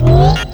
What?